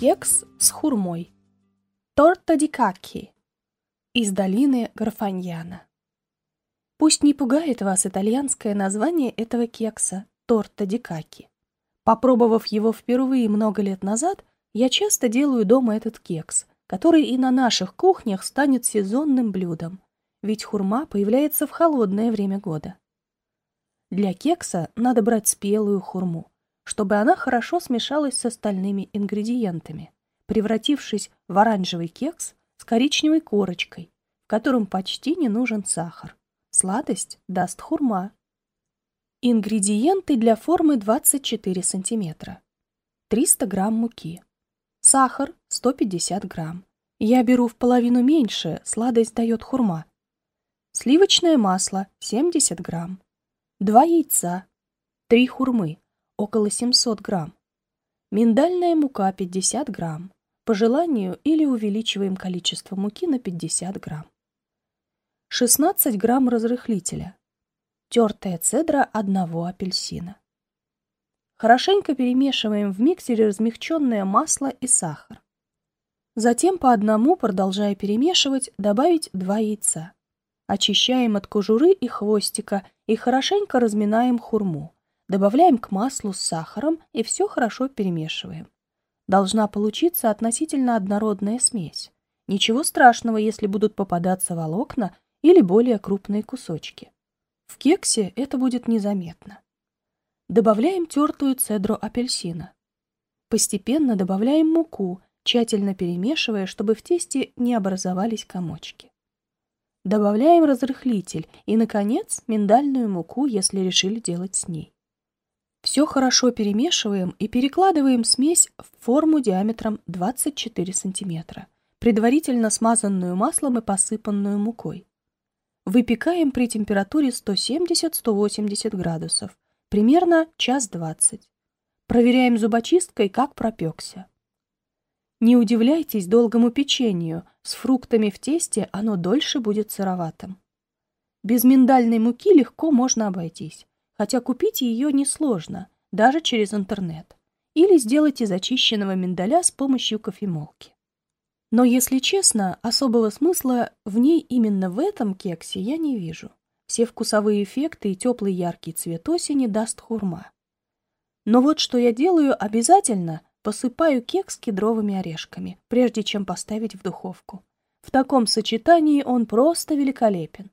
Кекс с хурмой. Торта ди каки. Из долины Гарфаньяна. Пусть не пугает вас итальянское название этого кекса – торта ди каки. Попробовав его впервые много лет назад, я часто делаю дома этот кекс, который и на наших кухнях станет сезонным блюдом, ведь хурма появляется в холодное время года. Для кекса надо брать спелую хурму, чтобы она хорошо смешалась с остальными ингредиентами, превратившись в оранжевый кекс с коричневой корочкой, в котором почти не нужен сахар. Сладость даст хурма. Ингредиенты для формы 24 сантиметра. 300 грамм муки. Сахар 150 грамм. Я беру в половину меньше, сладость дает хурма. Сливочное масло 70 грамм. Два яйца. Три хурмы около 700 грамм. Миндальная мука 50 грамм. По желанию или увеличиваем количество муки на 50 грамм. 16 грамм разрыхлителя. Тертая цедра одного апельсина. Хорошенько перемешиваем в миксере размягченное масло и сахар. Затем по одному, продолжая перемешивать, добавить два яйца. Очищаем от кожуры и хвостика и хорошенько разминаем хурму. Добавляем к маслу с сахаром и все хорошо перемешиваем. Должна получиться относительно однородная смесь. Ничего страшного, если будут попадаться волокна или более крупные кусочки. В кексе это будет незаметно. Добавляем тертую цедру апельсина. Постепенно добавляем муку, тщательно перемешивая, чтобы в тесте не образовались комочки. Добавляем разрыхлитель и, наконец, миндальную муку, если решили делать с ней. Все хорошо перемешиваем и перекладываем смесь в форму диаметром 24 см, предварительно смазанную маслом и посыпанную мукой. Выпекаем при температуре 170-180 градусов, примерно час двадцать. Проверяем зубочисткой, как пропекся. Не удивляйтесь долгому печенью, с фруктами в тесте оно дольше будет сыроватым. Без миндальной муки легко можно обойтись хотя купить ее несложно, даже через интернет, или сделать из очищенного миндаля с помощью кофемолки. Но, если честно, особого смысла в ней именно в этом кексе я не вижу. Все вкусовые эффекты и теплый яркий цвет осени даст хурма. Но вот что я делаю обязательно, посыпаю кекс кедровыми орешками, прежде чем поставить в духовку. В таком сочетании он просто великолепен.